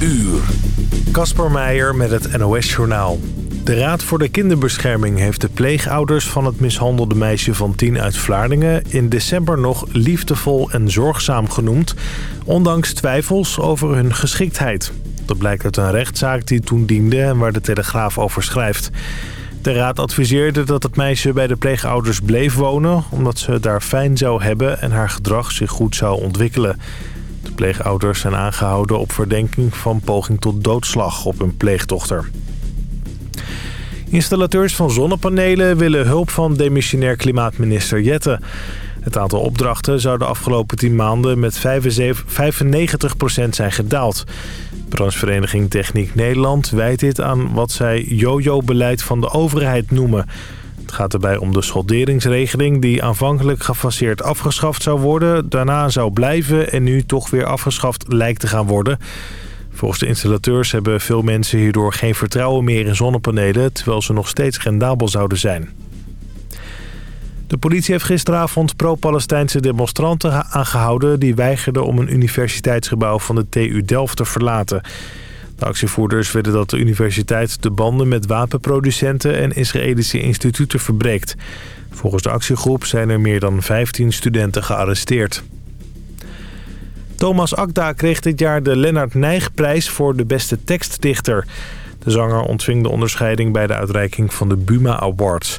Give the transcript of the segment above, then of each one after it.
uur. Kasper Meijer met het NOS-journaal. De Raad voor de Kinderbescherming heeft de pleegouders van het mishandelde meisje van 10 uit Vlaardingen... in december nog liefdevol en zorgzaam genoemd... ondanks twijfels over hun geschiktheid. Dat blijkt uit een rechtszaak die toen diende en waar de Telegraaf over schrijft. De raad adviseerde dat het meisje bij de pleegouders bleef wonen... omdat ze het daar fijn zou hebben en haar gedrag zich goed zou ontwikkelen. De pleegouders zijn aangehouden op verdenking van poging tot doodslag op hun pleegdochter. Installateurs van zonnepanelen willen hulp van demissionair klimaatminister Jette. Het aantal opdrachten zou de afgelopen 10 maanden met 95% zijn gedaald. Branchevereniging Techniek Nederland wijt dit aan wat zij jojo-beleid van de overheid noemen. Het gaat erbij om de solderingsregeling die aanvankelijk gefaseerd afgeschaft zou worden... daarna zou blijven en nu toch weer afgeschaft lijkt te gaan worden... Volgens de installateurs hebben veel mensen hierdoor geen vertrouwen meer in zonnepanelen... terwijl ze nog steeds rendabel zouden zijn. De politie heeft gisteravond pro-Palestijnse demonstranten aangehouden... die weigerden om een universiteitsgebouw van de TU Delft te verlaten. De actievoerders willen dat de universiteit de banden met wapenproducenten... en Israëlische instituten verbreekt. Volgens de actiegroep zijn er meer dan 15 studenten gearresteerd. Thomas Akda kreeg dit jaar de Lennart Nijgprijs voor de beste tekstdichter. De zanger ontving de onderscheiding bij de uitreiking van de Buma Awards.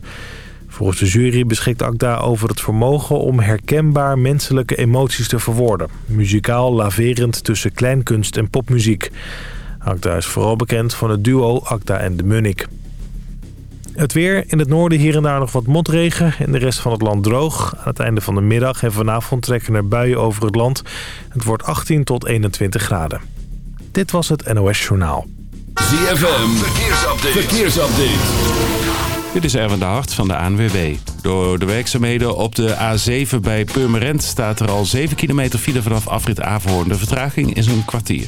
Volgens de jury beschikt Akda over het vermogen om herkenbaar menselijke emoties te verwoorden. Muzikaal laverend tussen kleinkunst en popmuziek. Akda is vooral bekend van het duo Akda en de Munnik. Het weer. In het noorden hier en daar nog wat motregen. In de rest van het land droog. Aan het einde van de middag en vanavond trekken er buien over het land. Het wordt 18 tot 21 graden. Dit was het NOS Journaal. ZFM. Verkeersupdate. Verkeersupdate. Dit is Erwin de Hart van de ANWB. Door de werkzaamheden op de A7 bij Purmerend staat er al 7 kilometer file vanaf afrit Averhoorn. De vertraging is een kwartier.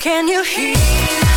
Can you hear?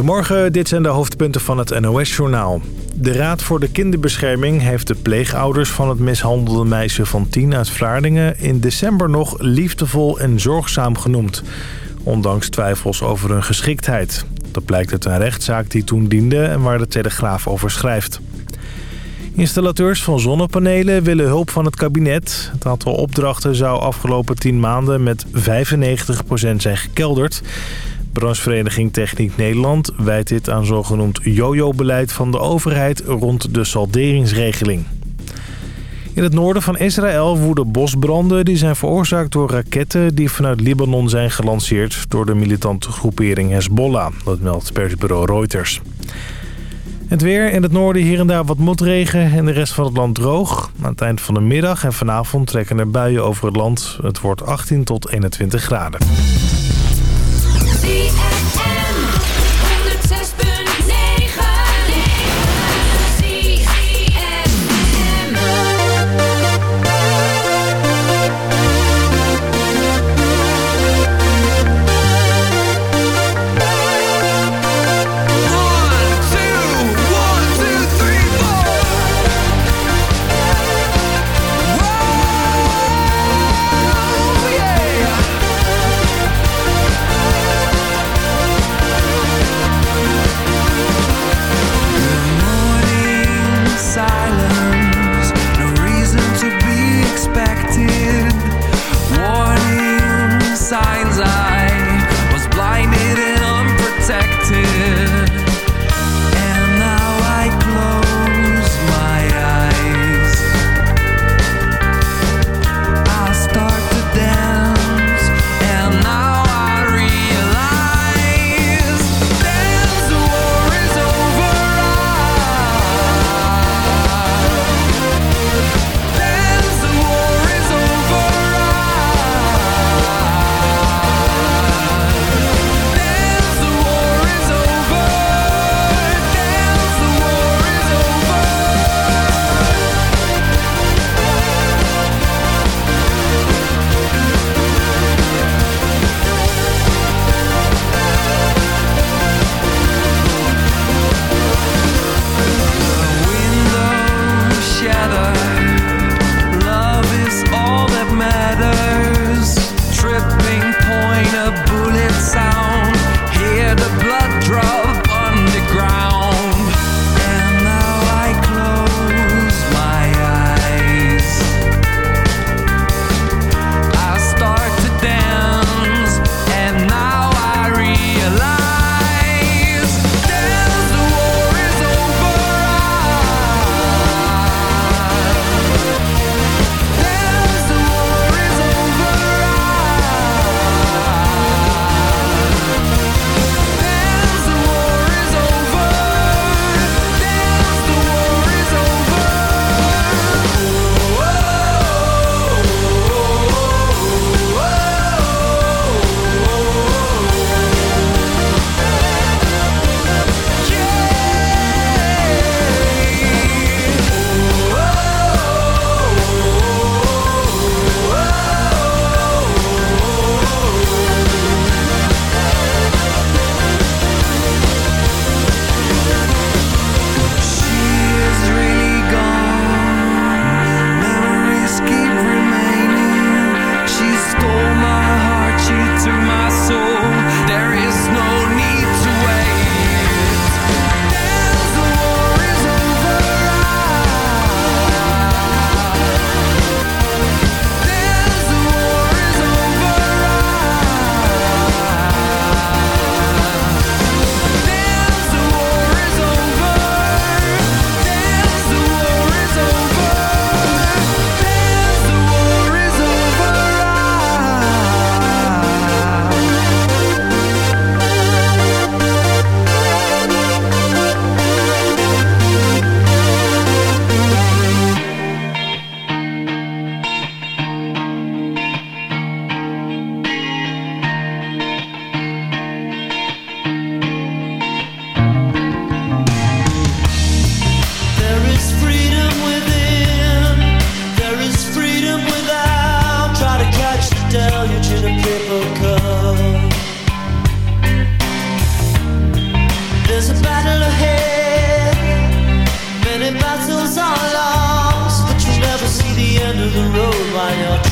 Goedemorgen, dit zijn de hoofdpunten van het NOS-journaal. De Raad voor de Kinderbescherming heeft de pleegouders van het mishandelde meisje van 10 uit Vlaardingen... in december nog liefdevol en zorgzaam genoemd. Ondanks twijfels over hun geschiktheid. Dat blijkt uit een rechtszaak die toen diende en waar de Telegraaf over schrijft. Installateurs van zonnepanelen willen hulp van het kabinet. Het aantal opdrachten zou afgelopen 10 maanden met 95% zijn gekelderd. Branchevereniging Techniek Nederland wijt dit aan zogenoemd jojo-beleid van de overheid rond de salderingsregeling. In het noorden van Israël woeden bosbranden die zijn veroorzaakt door raketten die vanuit Libanon zijn gelanceerd door de militante groepering Hezbollah. Dat meldt persbureau Reuters. Het weer in het noorden hier en daar wat motregen en de rest van het land droog. Aan het eind van de middag en vanavond trekken er buien over het land. Het wordt 18 tot 21 graden.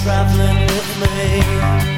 Traveling with me.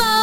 of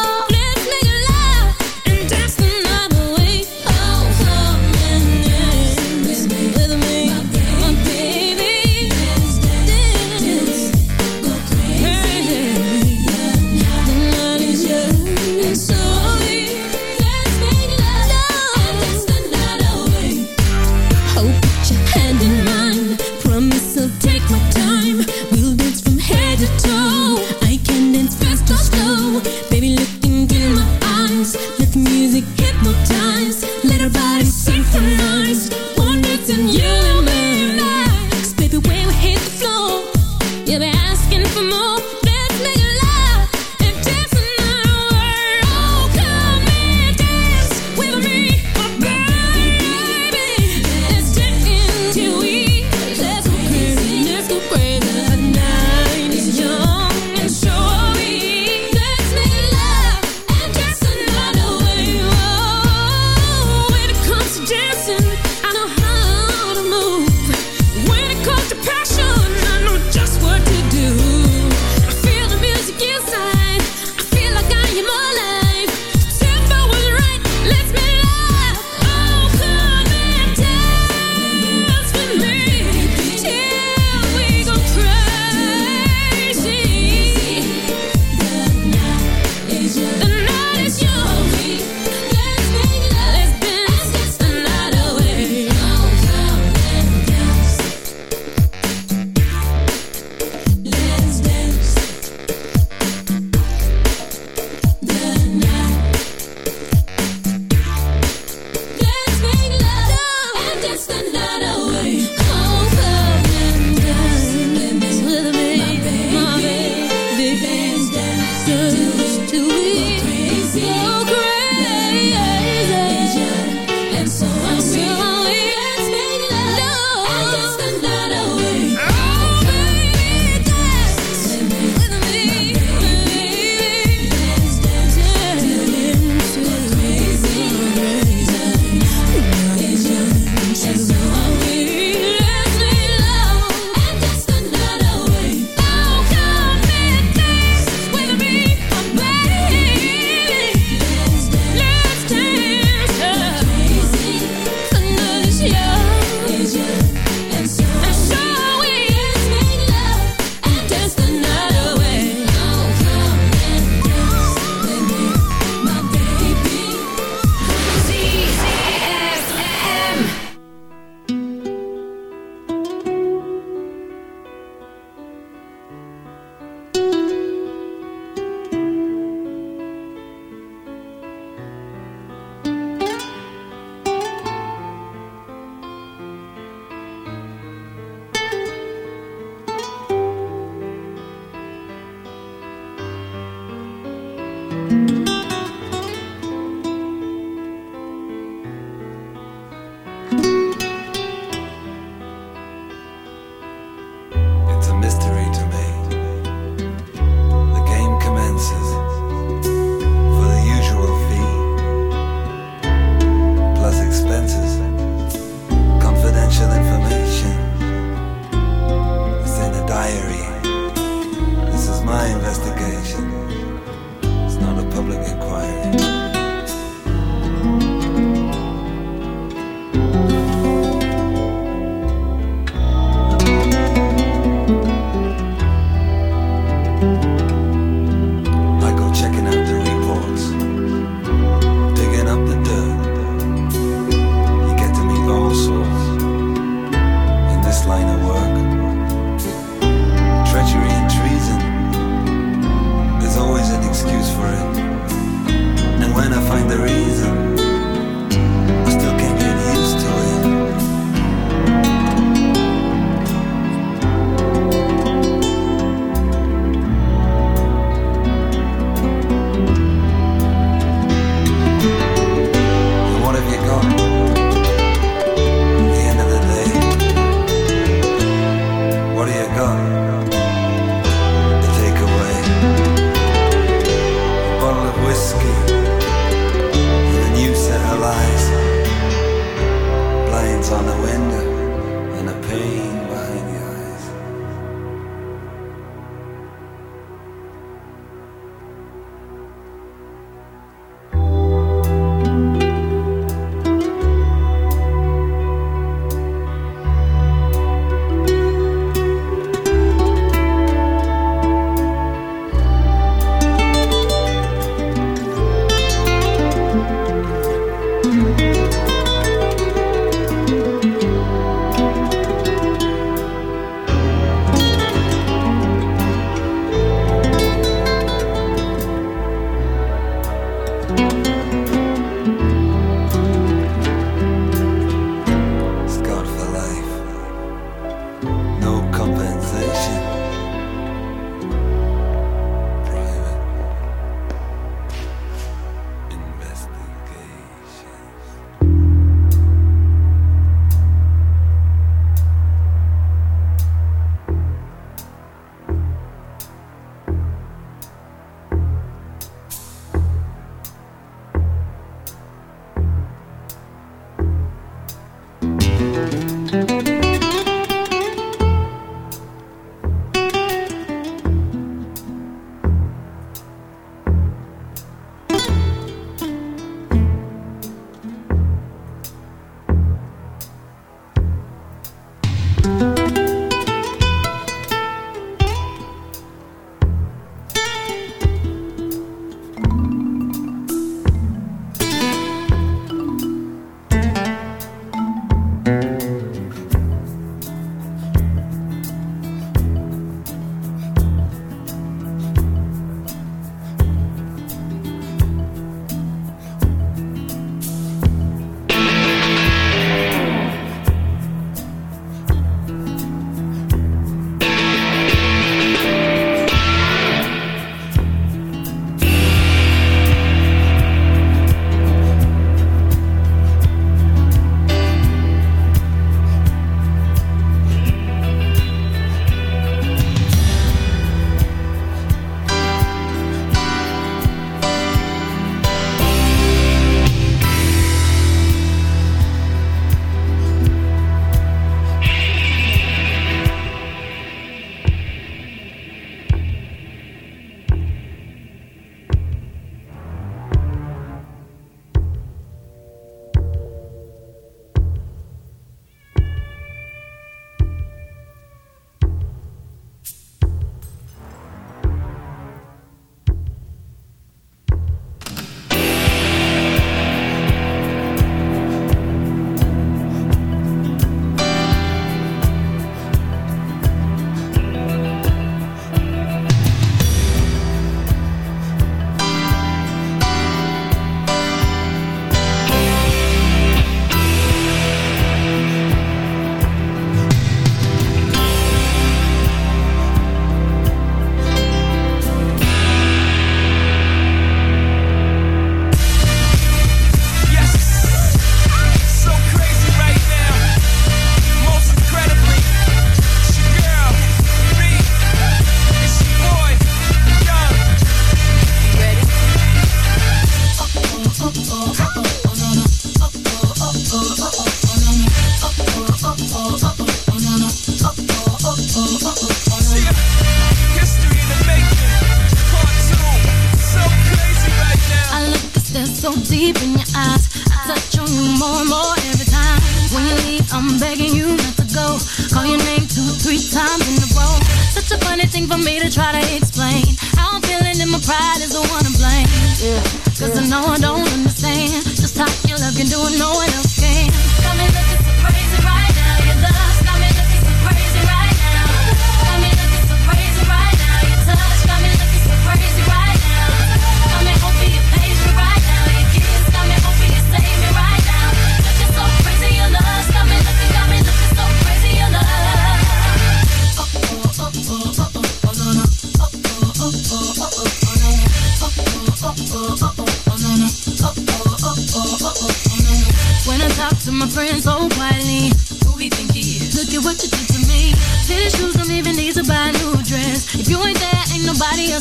my investigation.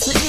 answer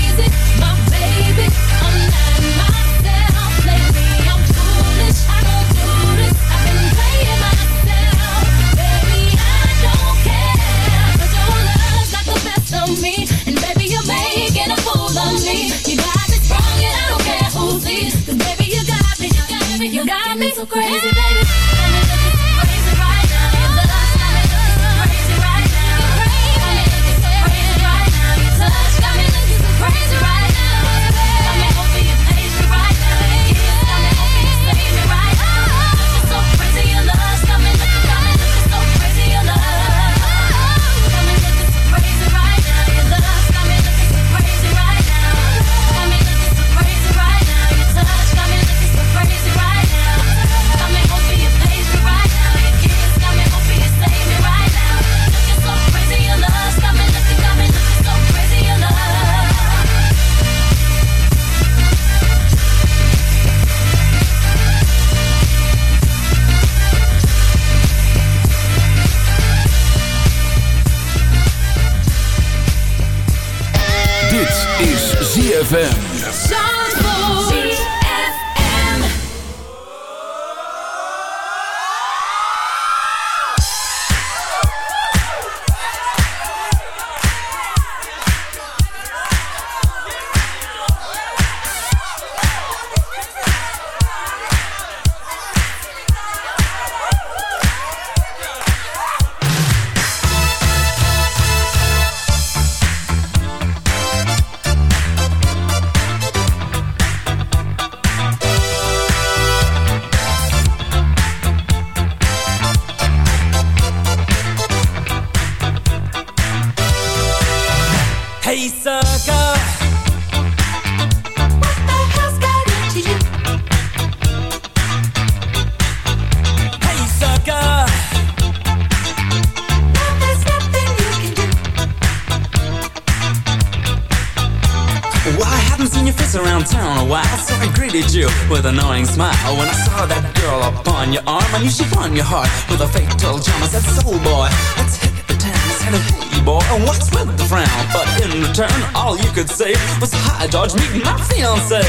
greeted you with an annoying smile? When I saw that girl upon your arm I knew she'd won your heart with a fatal charm. I said, soul boy, let's hit the town I said, hey boy, what's with the frown? But in return, all you could say Was, hi, George, meet my fiancé.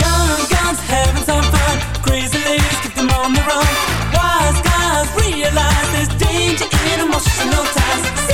Gun, guns, having some fun. Crazy ladies, keep them on the run. Wise guys, realize there's danger in emotional ties.